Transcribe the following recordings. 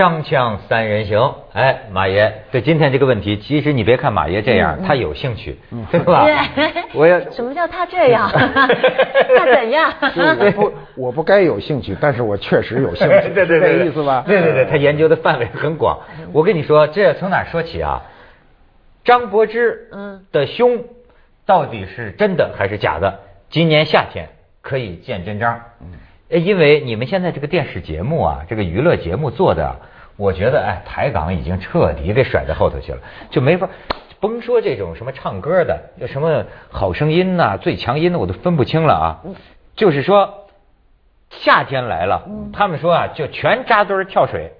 锵锵三人行，哎，马爷，对今天这个问题，其实你别看马爷这样，他有兴趣，对吧？对 我要什么叫他这样？他怎样？我不，我不该有兴趣，但是我确实有兴趣，对 对对，这意思吧？对对对，他研究的范围很广。我跟你说，这从哪说起啊？张柏芝嗯的胸到底是真的还是假的？今年夏天可以见真章。因为你们现在这个电视节目啊，这个娱乐节目做的，我觉得哎，台港已经彻底给甩在后头去了，就没法，甭说这种什么唱歌的，有什么好声音呐、最强音的，我都分不清了啊。就是说，夏天来了，他们说啊，就全扎堆跳水。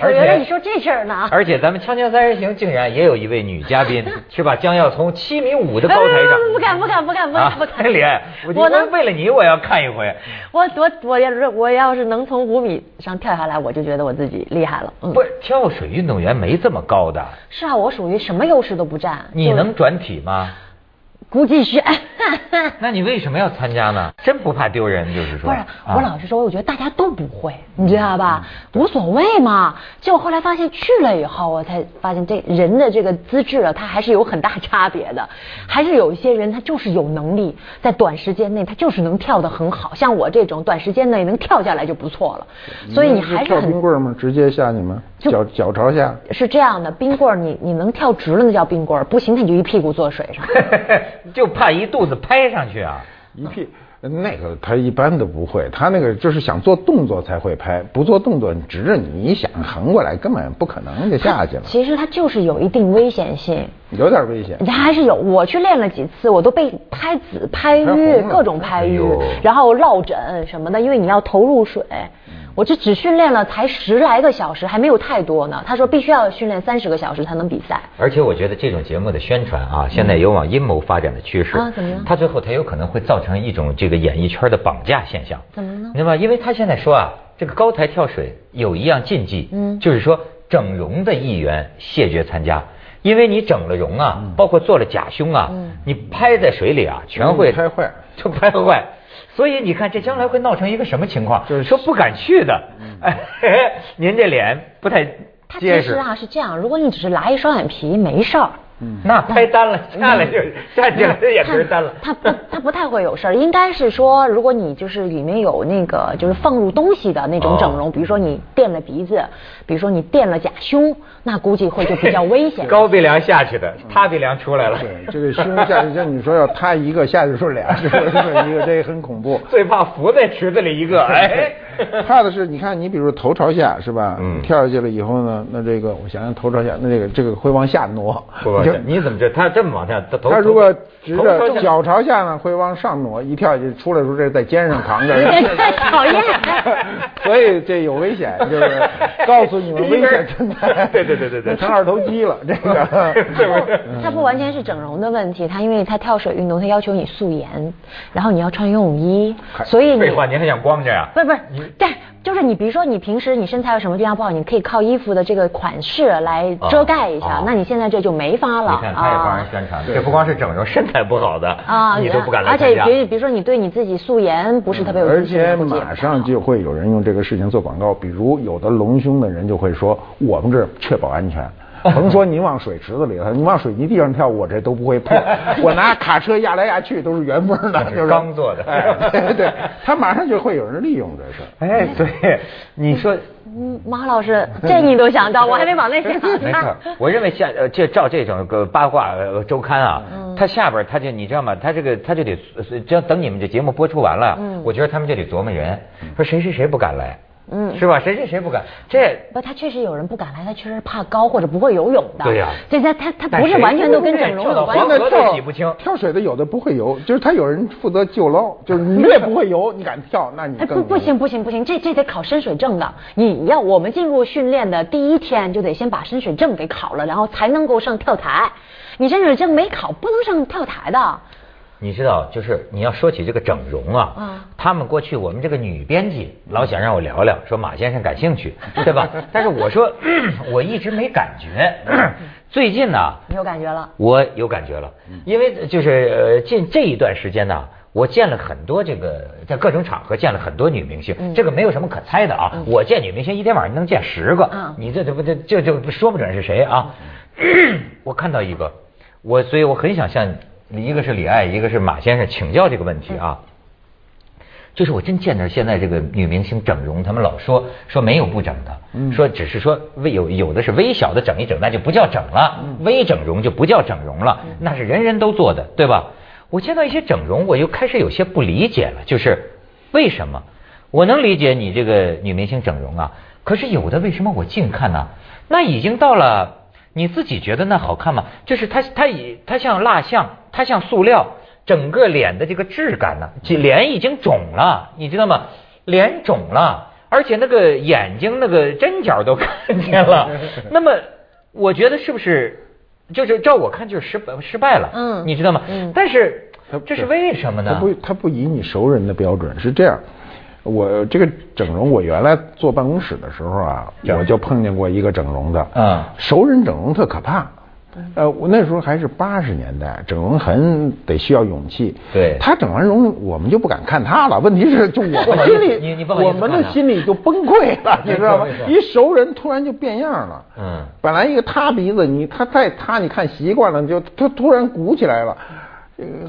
原来你说这事儿呢？而且咱们《锵锵三人行》竟然也有一位女嘉宾，是吧？将要从七米五的高台上，不敢不敢不敢不敢不敢！脸，我能为了你，我要看一回。我我我要是我要是能从五米上跳下来，我就觉得我自己厉害了。不是跳水运动员没这么高的。是啊，我属于什么优势都不占。你能转体吗？估计是，那你为什么要参加呢？真不怕丢人，就是说。不是，我老实说，我觉得大家都不会，你知道吧？无所谓嘛。结果后来发现去了以后，我才发现这人的这个资质啊，他还是有很大差别的。还是有一些人他就是有能力，在短时间内他就是能跳得很好，像我这种短时间内能跳下来就不错了。所以你还是跳冰棍吗？直接下去吗？脚脚朝下。是这样的，冰棍儿你你能跳直了那叫冰棍儿，不行他就一屁股坐水上。就怕一肚子拍上去啊！一屁那个他一般都不会，他那个就是想做动作才会拍，不做动作，你直着你一想横过来根本不可能就下去了。其实他就是有一定危险性，有点危险。他还是有，我去练了几次，我都被拍紫、拍晕，各种拍晕，然后落枕什么的，因为你要投入水。我这只训练了才十来个小时，还没有太多呢。他说必须要训练三十个小时才能比赛。而且我觉得这种节目的宣传啊，现在有往阴谋发展的趋势啊。怎么样？他最后他有可能会造成一种这个演艺圈的绑架现象。怎么呢？对吧？因为他现在说啊，这个高台跳水有一样禁忌，嗯，就是说整容的艺员谢绝参加，因为你整了容啊，包括做了假胸啊，你拍在水里啊，全会拍坏，就拍坏。所以你看，这将来会闹成一个什么情况？就是说不敢去的。哎，您这脸不太结实。其实啊是这样，如果你只是拉一双眼皮，没事儿。那拍单了，下来就站起来也是单了。他不，他不太会有事儿。应该是说，如果你就是里面有那个就是放入东西的那种整容，比如说你垫了鼻子，比如说你垫了假胸，那估计会就比较危险。高鼻梁下去的，塌鼻梁出来了。对，这个胸下去，像你说要塌一个下去是俩，是一个，这很恐怖。最怕浮在池子里一个，哎，怕的是你看，你比如头朝下是吧？嗯。跳下去了以后呢，那这个我想想头朝下，那这个这个会往下挪。不你怎么这？他这么往下，他他如果直着脚朝下呢，会往上挪，一跳就出来的时候，这在肩上扛着。太 讨厌。所以这有危险，就是 告诉你们危险存在。对对对对对，成二头肌了，这个。他不完全是整容的问题，他因为他跳水运动，他要求你素颜，然后你要穿游泳衣，所以。废话，你还想光着呀？不是不是，但就是你比如说你平时你身材有什么地方不好，你可以靠衣服的这个款式来遮盖一下。那你现在这就没法了。你看他也帮人宣传，这不光是整容，身材不好的啊，你都不敢来而且比比如说你对你自己素颜不是特别有自信，而且马上就会有人用这个事情做广告，比如有的隆胸的人就会说，我们这确保安全。甭说你往水池子里头，你往水泥地上跳，我这都不会破。我拿卡车压来压去都是原封的，就是刚做的。对对，他马上就会有人利用这事。哎，对，你说，马老师，这你都想到，我还没往那想。没错，我认为下呃，这照这种个八卦周刊啊，他下边他就你知道吗？他这个他就得，只要等你们这节目播出完了，我觉得他们就得琢磨人，说谁谁谁不敢来。嗯，是吧？谁谁谁不敢？这不，他确实有人不敢来，他确实怕高或者不会游泳的。对呀，这他他他不是完全都跟整容有关系。跳洗不清，跳水的有的不会游，就是他有人负责救捞，就是你也不会游，你敢跳，那你不不行不行不行，这这得考深水证的。你要我们进入训练的第一天就得先把深水证给考了，然后才能够上跳台。你深水证没考，不能上跳台的。你知道，就是你要说起这个整容啊，他们过去我们这个女编辑老想让我聊聊，说马先生感兴趣，对吧？但是我说 我一直没感觉，最近呢，你有感觉了？我有感觉了，因为就是近这一段时间呢，我见了很多这个在各种场合见了很多女明星，这个没有什么可猜的啊。我见女明星一天晚上能见十个，你这这不这这就说不准是谁啊？我看到一个，我所以我很想向一个是李艾，一个是马先生请教这个问题啊。就是我真见着现在这个女明星整容，他们老说说没有不整的，说只是说微有有的是微小的整一整，那就不叫整了，微整容就不叫整容了，那是人人都做的，对吧？我见到一些整容，我又开始有些不理解了，就是为什么？我能理解你这个女明星整容啊，可是有的为什么我近看呢？那已经到了你自己觉得那好看吗？就是它它以它像蜡像，它像塑料。整个脸的这个质感呢，脸已经肿了，你知道吗？脸肿了，而且那个眼睛那个针脚都看见了。那么，我觉得是不是就是照我看就是失败失败了？嗯，你知道吗？嗯。但是这是为什么呢？他不他不以你熟人的标准是这样。我这个整容，我原来坐办公室的时候啊，我就碰见过一个整容的。嗯。熟人整容特可怕。呃，我那时候还是八十年代，整容很得需要勇气。对，他整完容，我们就不敢看他了。问题是，就我们心里，我们的心里就崩溃了，你知道吗？一熟人突然就变样了。嗯，本来一个塌鼻子，你他再塌，你看习惯了，就他突然鼓起来了。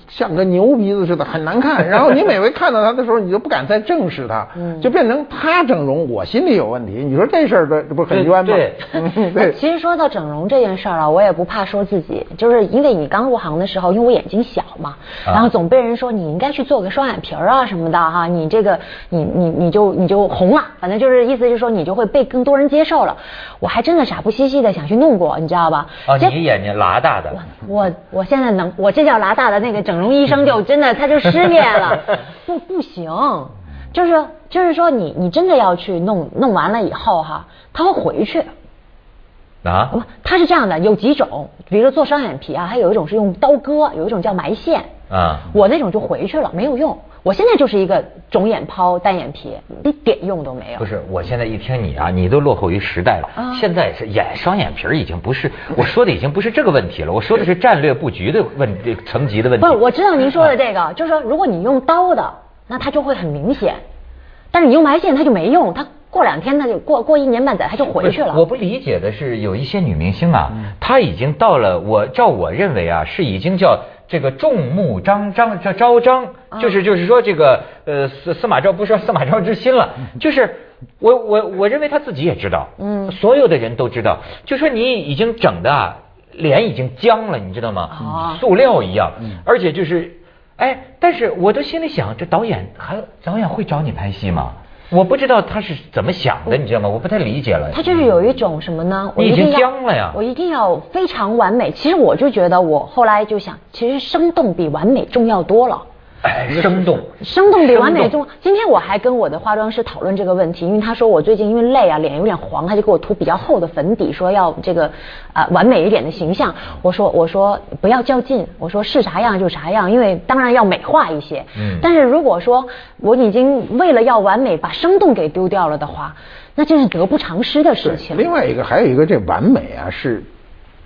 像个牛鼻子似的，很难看。然后你每回看到他的时候，你就不敢再正视他，就变成他整容，我心里有问题。你说这事儿这这不很冤 吗？对。其实说到整容这件事儿啊，我也不怕说自己，就是因为你刚入行的时候，因为我眼睛小嘛，然后总被人说你应该去做个双眼皮儿啊什么的哈，你这个你你你就你就红了，反正就是意思就是说你就会被更多人接受了。我还真的傻不兮兮的想去弄过，你知道吧？哦，你眼睛拉大的。我我现在能，我这叫拉大的。那个整容医生就真的他就失业了，不不行，就是就是说你你真的要去弄弄完了以后哈，他会回去。啊？不，他是这样的，有几种，比如说做双眼皮啊，还有一种是用刀割，有一种叫埋线。啊。我那种就回去了，没有用。我现在就是一个肿眼泡单眼皮，一点用都没有。不是，我现在一听你啊，你都落后于时代了。现在是眼双眼皮已经不是 我说的，已经不是这个问题了。我说的是战略布局的问层级的问题。不是，我知道您说的这个，就是说如果你用刀的，那它就会很明显；但是你用埋线，它就没用。它过两天，它就过过一年半载，它就回去了。我不理解的是，有一些女明星啊，她已经到了我照我认为啊，是已经叫。这个众目张张叫招张，就是就是说这个呃司司马昭不说司马昭之心了，就是我我我认为他自己也知道，嗯，所有的人都知道，就说你已经整的脸已经僵了，你知道吗？塑料一样，而且就是哎，但是我都心里想，这导演还导演会找你拍戏吗？我不知道他是怎么想的，你知道吗？我不太理解了。他就是有一种什么呢？我已经僵了呀！我一定要非常完美。其实我就觉得，我后来就想，其实生动比完美重要多了。哎，生动，生动比完美重。今天我还跟我的化妆师讨论这个问题，因为他说我最近因为累啊，脸有点黄，他就给我涂比较厚的粉底，说要这个啊完美一点的形象。我说我说不要较劲，我说是啥样就啥样，因为当然要美化一些。嗯。但是如果说我已经为了要完美把生动给丢掉了的话，那这是得不偿失的事情。另外一个还有一个这完美啊是。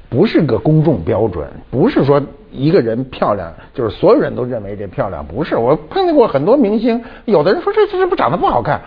不是个公众标准，不是说一个人漂亮就是所有人都认为这漂亮，不是。我碰见过很多明星，有的人说这这这不长得不好看。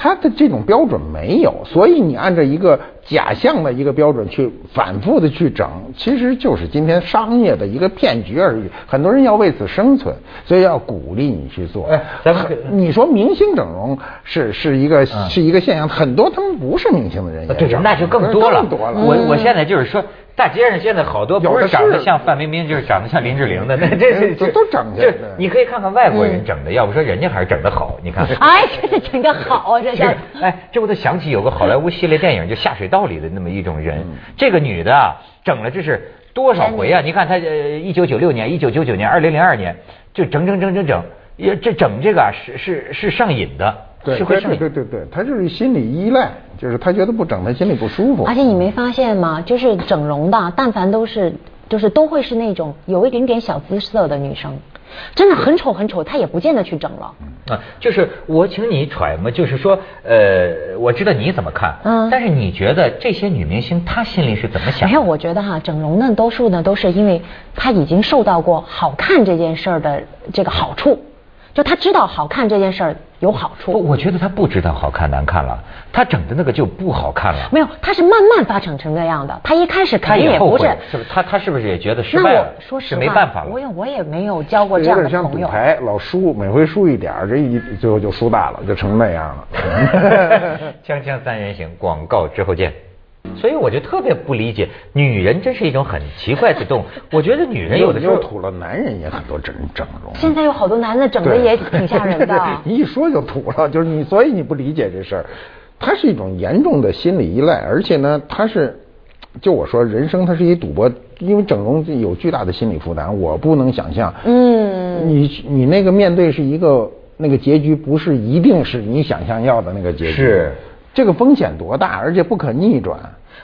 他的这种标准没有，所以你按照一个假象的一个标准去反复的去整，其实就是今天商业的一个骗局而已。很多人要为此生存，所以要鼓励你去做。哎，咱们你说明星整容是是一个是一个现象，很多他们不是明星的人也对，那就更多了。我我现在就是说。大街上现在好多不是长得像范冰冰，就是长得像林志玲的，那这是都整的。你可以看看外国人整的，要不说人家还是整的好。你看，哎，这整的好啊，这是。哎，这我都想起有个好莱坞系列电影，就下水道里的那么一种人。这个女的啊，整了这是多少回啊？你看她呃，一九九六年、一九九九年、二零零二年，就整整整整整，也这整这个是是是上瘾的。对对对对对，他就是心理依赖，就是他觉得不整他心里不舒服。而且你没发现吗？就是整容的，但凡都是，就是都会是那种有一点点小姿色的女生，真的很丑很丑，她也不见得去整了。啊，就是我请你揣摩，就是说，呃，我知道你怎么看，嗯，但是你觉得这些女明星她心里是怎么想？没有，我觉得哈，整容呢，多数呢都是因为她已经受到过好看这件事儿的这个好处。就他知道好看这件事儿有好处。我觉得他不知道好看难看了，他整的那个就不好看了。没有，他是慢慢发展成这样的。他一开始肯定也不是，是不是？他他是不是也觉得失败了？说实话，没办法了。我也我也没有交过这样的朋友。有点像赌牌，老输，每回输一点这一最后就输大了，就成那样了。锵锵三人行，广告之后见。所以我就特别不理解，女人真是一种很奇怪的动物。我觉得女人有的时候土了，男人也很多整整容。现在有好多男的整的也挺吓人的。你一说就土了，就是你，所以你不理解这事儿。它是一种严重的心理依赖，而且呢，它是，就我说，人生它是一赌博，因为整容有巨大的心理负担，我不能想象。嗯。你你那个面对是一个那个结局，不是一定是你想象要的那个结局。是。这个风险多大，而且不可逆转。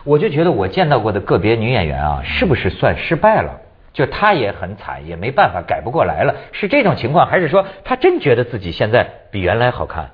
我就觉得我见到过的个别女演员啊，是不是算失败了？就她也很惨，也没办法改不过来了，是这种情况，还是说她真觉得自己现在比原来好看？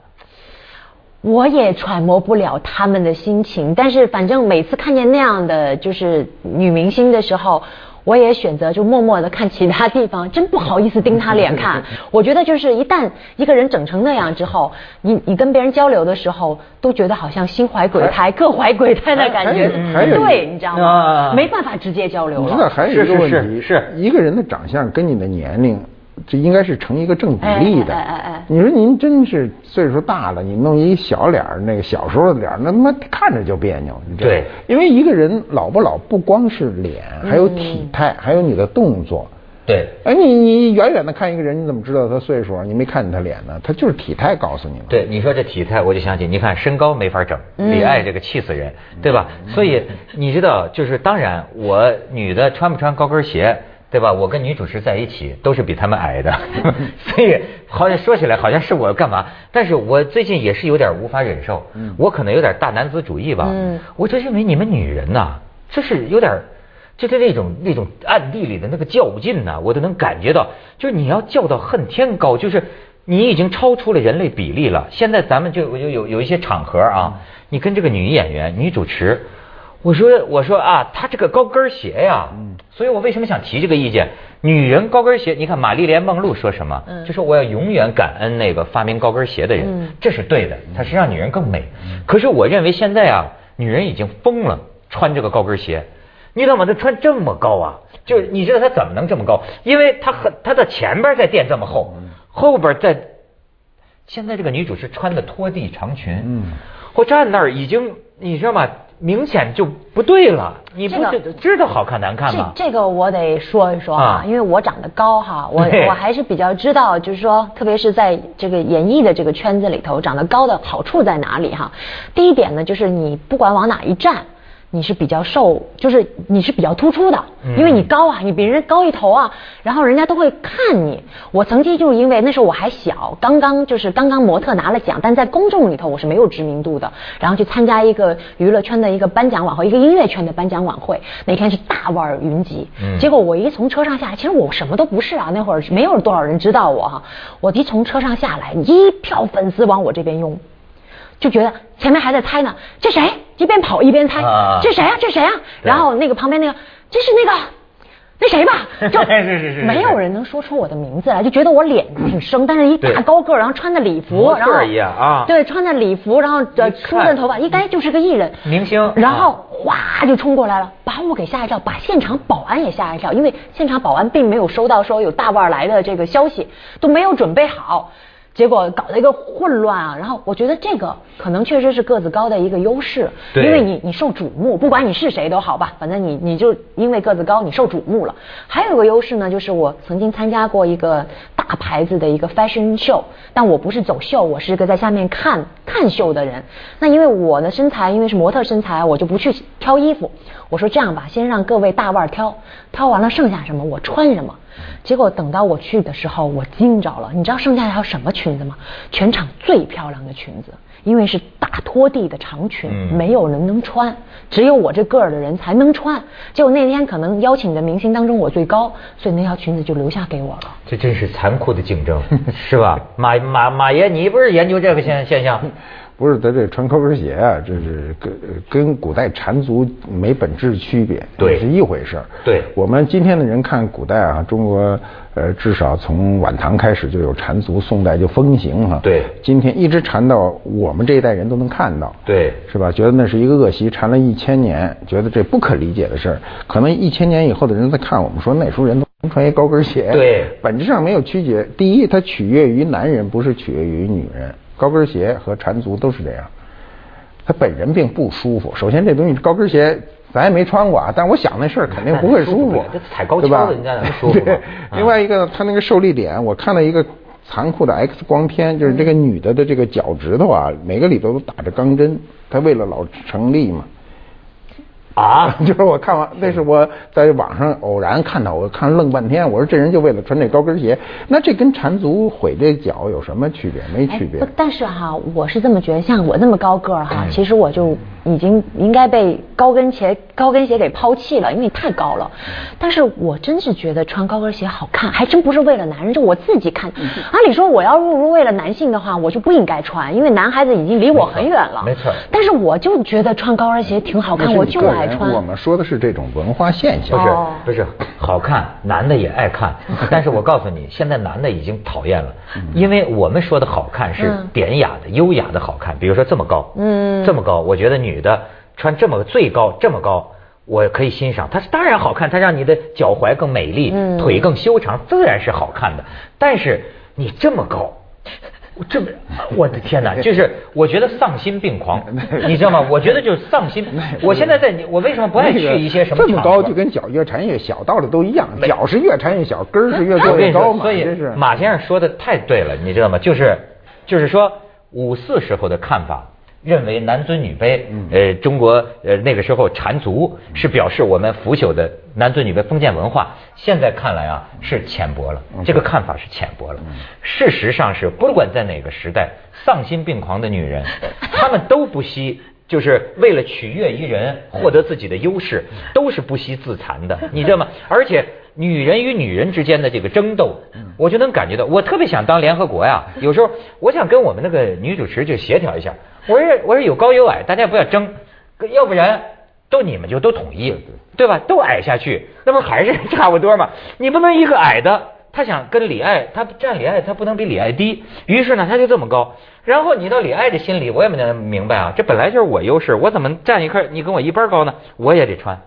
我也揣摩不了他们的心情，但是反正每次看见那样的就是女明星的时候。我也选择就默默的看其他地方，真不好意思盯他脸看。我觉得就是一旦一个人整成那样之后，你你跟别人交流的时候，都觉得好像心怀鬼胎，各怀鬼胎的感觉，对，你知道吗？没办法直接交流。你知道还有一个问题，是一个人的长相跟你的年龄。这应该是成一个正比例的。哎哎哎你说您真是岁数大了，你弄一小脸儿，那个小时候的脸，那他妈看着就别扭。对，因为一个人老不老，不光是脸，还有体态，还有你的动作。对。哎，你你远远的看一个人，你怎么知道他岁数？你没看见他脸呢？他就是体态告诉你了。对，你说这体态，我就想起，你看身高没法整，李艾这个气死人，对吧？所以你知道，就是当然，我女的穿不穿高跟鞋？对吧？我跟女主持在一起都是比他们矮的，所以好像说起来好像是我干嘛？但是我最近也是有点无法忍受，我可能有点大男子主义吧。嗯我就认为你们女人呐，就是有点，就是那种那种暗地里的那个较劲呐，我都能感觉到。就是你要较到恨天高，就是你已经超出了人类比例了。现在咱们就有有有一些场合啊，你跟这个女演员、女主持。我说我说啊，她这个高跟鞋呀，所以我为什么想提这个意见？女人高跟鞋，你看玛丽莲梦露说什么？就说我要永远感恩那个发明高跟鞋的人，这是对的，它是让女人更美。可是我认为现在啊，女人已经疯了，穿这个高跟鞋，你怎么能穿这么高啊？就是你知道她怎么能这么高？因为她很她的前边在垫这么厚，后边在。现在这个女主是穿的拖地长裙，我站那儿已经，你知道吗？明显就不对了，你不知道好看难看吗？这这个我得说一说啊，因为我长得高哈，我 我还是比较知道，就是说，特别是在这个演艺的这个圈子里头，长得高的好处在哪里哈？第一点呢，就是你不管往哪一站。你是比较瘦，就是你是比较突出的，因为你高啊，你比人高一头啊，然后人家都会看你。我曾经就是因为那时候我还小，刚刚就是刚刚模特拿了奖，但在公众里头我是没有知名度的，然后去参加一个娱乐圈的一个颁奖晚会，一个音乐圈的颁奖晚会，那天是大腕云集，结果我一从车上下来，其实我什么都不是啊，那会儿没有多少人知道我哈，我一从车上下来，一票粉丝往我这边拥。就觉得前面还在猜呢，这谁？一边跑一边猜，这谁呀？这谁呀？然后那个旁边那个，这是那个那谁吧？是是是，没有人能说出我的名字来，就觉得我脸挺生，但是一大高个，然后穿的礼服，然后对穿的礼服，然后呃梳着头发，应该就是个艺人明星。然后哗就冲过来了，把我给吓一跳，把现场保安也吓一跳，因为现场保安并没有收到说有大腕来的这个消息，都没有准备好。结果搞得一个混乱啊！然后我觉得这个可能确实是个子高的一个优势，因为你你受瞩目，不管你是谁都好吧，反正你你就因为个子高，你受瞩目了。还有一个优势呢，就是我曾经参加过一个大牌子的一个 fashion show，但我不是走秀，我是一个在下面看看秀的人。那因为我的身材，因为是模特身材，我就不去挑衣服。我说这样吧，先让各位大腕挑，挑完了剩下什么我穿什么。结果等到我去的时候，我惊着了。你知道剩下还有什么裙子吗？全场最漂亮的裙子，因为是大拖地的长裙，没有人能穿，只有我这个儿的人才能穿。结果那天可能邀请的明星当中我最高，所以那条裙子就留下给我了。这真是残酷的竞争，是吧？马马马爷，你不是研究这个现现象？不是他这穿高跟鞋啊，这是跟跟古代缠足没本质区别，对，是一回事儿。对，我们今天的人看古代啊，中国呃至少从晚唐开始就有缠足，宋代就风行哈。对，今天一直缠到我们这一代人都能看到。对，是吧？觉得那是一个恶习，缠了一千年，觉得这不可理解的事儿。可能一千年以后的人在看我们，说那时候人都穿一高跟鞋。对，本质上没有区别。第一，它取悦于男人，不是取悦于女人。高跟鞋和缠足都是这样，他本人并不舒服。首先，这东西高跟鞋咱也没穿过啊，但我想那事儿肯定不会舒服，这踩高跷的人家能舒服吗？另外一个，他那个受力点，我看了一个残酷的 X 光片，就是这个女的的这个脚趾头啊，每个里头都打着钢针，她为了老成立嘛。啊，就是我看完，那是我在网上偶然看到，我看愣半天。我说这人就为了穿这高跟鞋，那这跟缠足毁这脚有什么区别？没区别。但是哈，我是这么觉得，像我这么高个儿哈，其实我就已经应该被高跟鞋高跟鞋给抛弃了，因为太高了。但是我真是觉得穿高跟鞋好看，还真不是为了男人，就我自己看。按理说我要入入为了男性的话，我就不应该穿，因为男孩子已经离我很远了。没错。但是我就觉得穿高跟鞋挺好看，我就爱穿。我们说的是这种文化现象，不是不是好看，男的也爱看。但是我告诉你，现在男的已经讨厌了，因为我们说的好看是典雅的、优雅的好看。比如说这么高，嗯，这么高，我觉得女的穿这么最高这么高，我可以欣赏。它当然好看，它让你的脚踝更美丽，腿更修长，自然是好看的。但是你这么高。这，我的天哪！就是我觉得丧心病狂，你知道吗？我觉得就是丧心。我现在在你，我为什么不爱去一些什么？这么高就跟脚越缠越小，道理都一样。脚是越缠越小，根儿是越做越高嘛。所以马先生说的太对了，你知道吗？就是，就是说五四时候的看法。认为男尊女卑，呃，中国呃那个时候缠足是表示我们腐朽的男尊女卑封建文化，现在看来啊是浅薄了，这个看法是浅薄了。事实上是不管在哪个时代，丧心病狂的女人，她们都不惜就是为了取悦于人，获得自己的优势，都是不惜自残的，你知道吗？而且。女人与女人之间的这个争斗，我就能感觉到，我特别想当联合国呀。有时候我想跟我们那个女主持就协调一下，我说我说有高有矮，大家不要争，要不然都你们就都统一，对吧？都矮下去，那不还是差不多吗？你不能一个矮的，他想跟李艾，他站李艾，他不能比李艾低，于是呢他就这么高。然后你到李艾的心里，我也没能明白啊，这本来就是我优势，我怎么站一块你跟我一般高呢？我也得穿。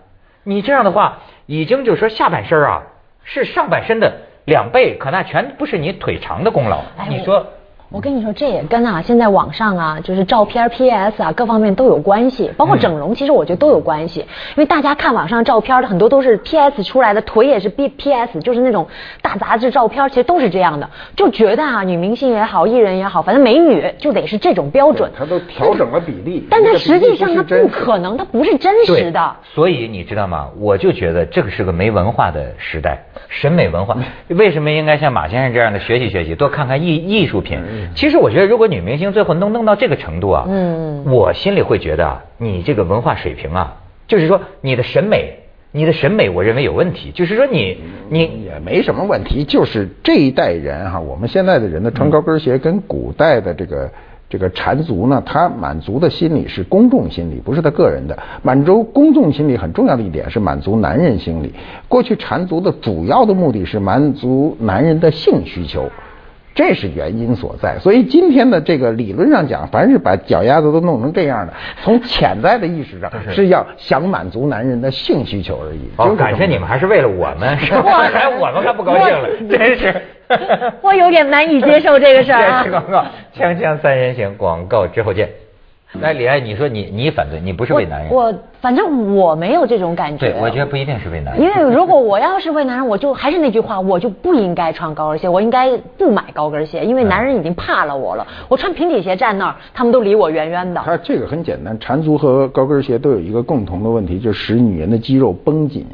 你这样的话，已经就是说下半身啊是上半身的两倍，可那全不是你腿长的功劳。你说。我跟你说，这也跟啊，现在网上啊，就是照片 PS 啊，各方面都有关系，包括整容，其实我觉得都有关系。因为大家看网上照片的很多都是 PS 出来的，腿也是 B PS，就是那种大杂志照片，其实都是这样的，就觉得啊，女明星也好，艺人也好，反正美女就得是这种标准。他都调整了比例，但他实际上他不可能，他不是真实的。所以你知道吗？我就觉得这个是个没文化的时代，审美文化为什么应该像马先生这样的学习学习，多看看艺艺术品。其实我觉得，如果女明星最后能弄到这个程度啊，嗯，我心里会觉得啊，你这个文化水平啊，就是说你的审美，你的审美，我认为有问题。就是说你你也没什么问题，就是这一代人哈，我们现在的人呢穿高跟鞋跟古代的这个这个缠足呢，他满足的心理是公众心理，不是他个人的。满足公众心理很重要的一点是满足男人心理。过去缠足的主要的目的是满足男人的性需求。这是原因所在，所以今天的这个理论上讲，凡是把脚丫子都弄成这样的，从潜在的意识上是要想满足男人的性需求而已。就，感谢你们，还是为了我们，是吧？我们还不高兴了，真是。我有点难以接受这个事儿。广告，锵锵三人行，广告之后见。那李艾，你说你你反对，你不是为男人？我反正我没有这种感觉。对，我觉得不一定是为男人。因为如果我要是为男人，我就还是那句话，我就不应该穿高跟鞋，我应该不买高跟鞋，因为男人已经怕了我了。我穿平底鞋站那儿，他们都离我远远的。他这个很简单，缠足和高跟鞋都有一个共同的问题，就是使女人的肌肉绷紧。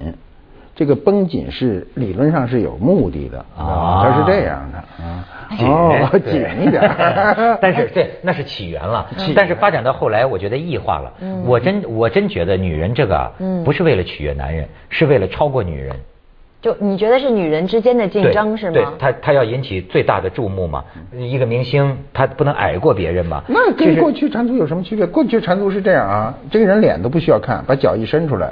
这个绷紧是理论上是有目的的啊，它是这样的啊。哦，紧一点，但是对，那是起源了。但是发展到后来，我觉得异化了。我真我真觉得女人这个，不是为了取悦男人，是为了超过女人。就你觉得是女人之间的竞争是吗？对，她她要引起最大的注目嘛。一个明星她不能矮过别人嘛。那跟过去缠足有什么区别？过去缠足是这样啊，这个人脸都不需要看，把脚一伸出来。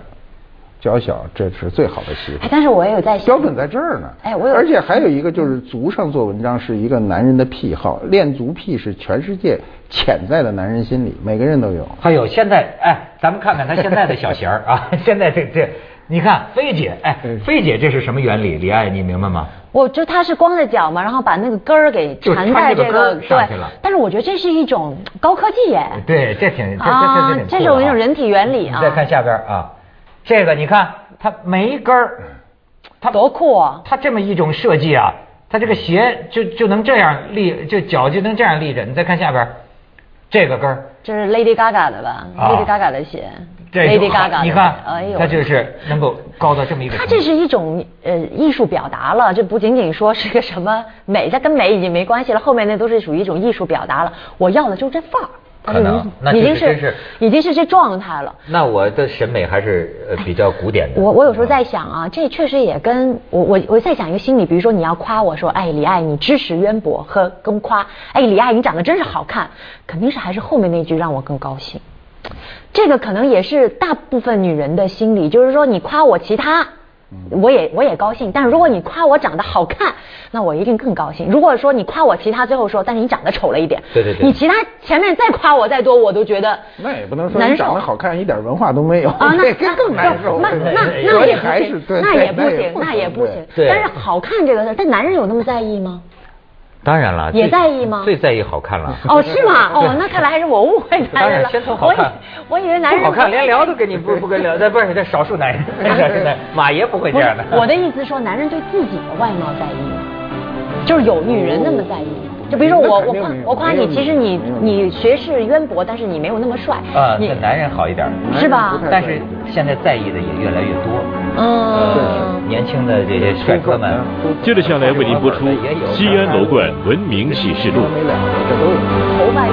脚小，这是最好的媳妇。但是我也有在标准在这儿呢。哎，我有。而且还有一个就是足上做文章是一个男人的癖好，练足癖是全世界潜在的男人心理，每个人都有。还有现在，哎，咱们看看他现在的小鞋儿啊，现在这这，你看飞姐，哎，飞姐这是什么原理？李艾，你明白吗？我就他是光着脚嘛，然后把那个根儿给缠在这个对，但是我觉得这是一种高科技耶。对，这挺这这这挺这是一种人体原理啊。再看下边啊。这个你看，它没跟儿，它多酷啊！它这么一种设计啊，它这个鞋就就能这样立，就脚就能这样立着。你再看下边，这个跟儿，这是 Lady Gaga 的吧？Lady Gaga 的鞋，Lady Gaga，你看，哎呦，它就是能够高到这么一个。它这是一种呃艺术表达了，这不仅仅说是个什么美，它跟美已经没关系了，后面那都是属于一种艺术表达了。我要的就是这范儿。可能那已经是已经是这状态了。那我的审美还是呃比较古典的。我我有时候在想啊，这确实也跟我我我在想一个心理，比如说你要夸我说，哎，李艾你知识渊博，和跟夸，哎，李艾你长得真是好看，肯定是还是后面那句让我更高兴。这个可能也是大部分女人的心理，就是说你夸我其他。我也我也高兴，但是如果你夸我长得好看，那我一定更高兴。如果说你夸我其他，最后说，但是你长得丑了一点，对对对，你其他前面再夸我再多，我都觉得那也不能说你长得好看一点文化都没有啊，那 那更难受。那那那也不行，那也不行，那也不行。但是好看这个事，但男人有那么在意吗？当然了，也在意吗？最在意好看了。哦，是吗？哦，那看来还是我误会 男人了。先从好看，我以为男人好看连聊都跟你不不跟聊，那不是这少数男人，少数男人马爷不会这样的。我的意思说，男人对自己的外貌在意吗？就是有女人那么在意。就比如说我我夸我夸你，其实你你学识渊博，但是你没有那么帅。啊，这男人好一点，是吧？但是现在在意的也越来越多。嗯，年轻的这些帅哥们。接着下来为您播出《西安楼冠文明启示录》。头发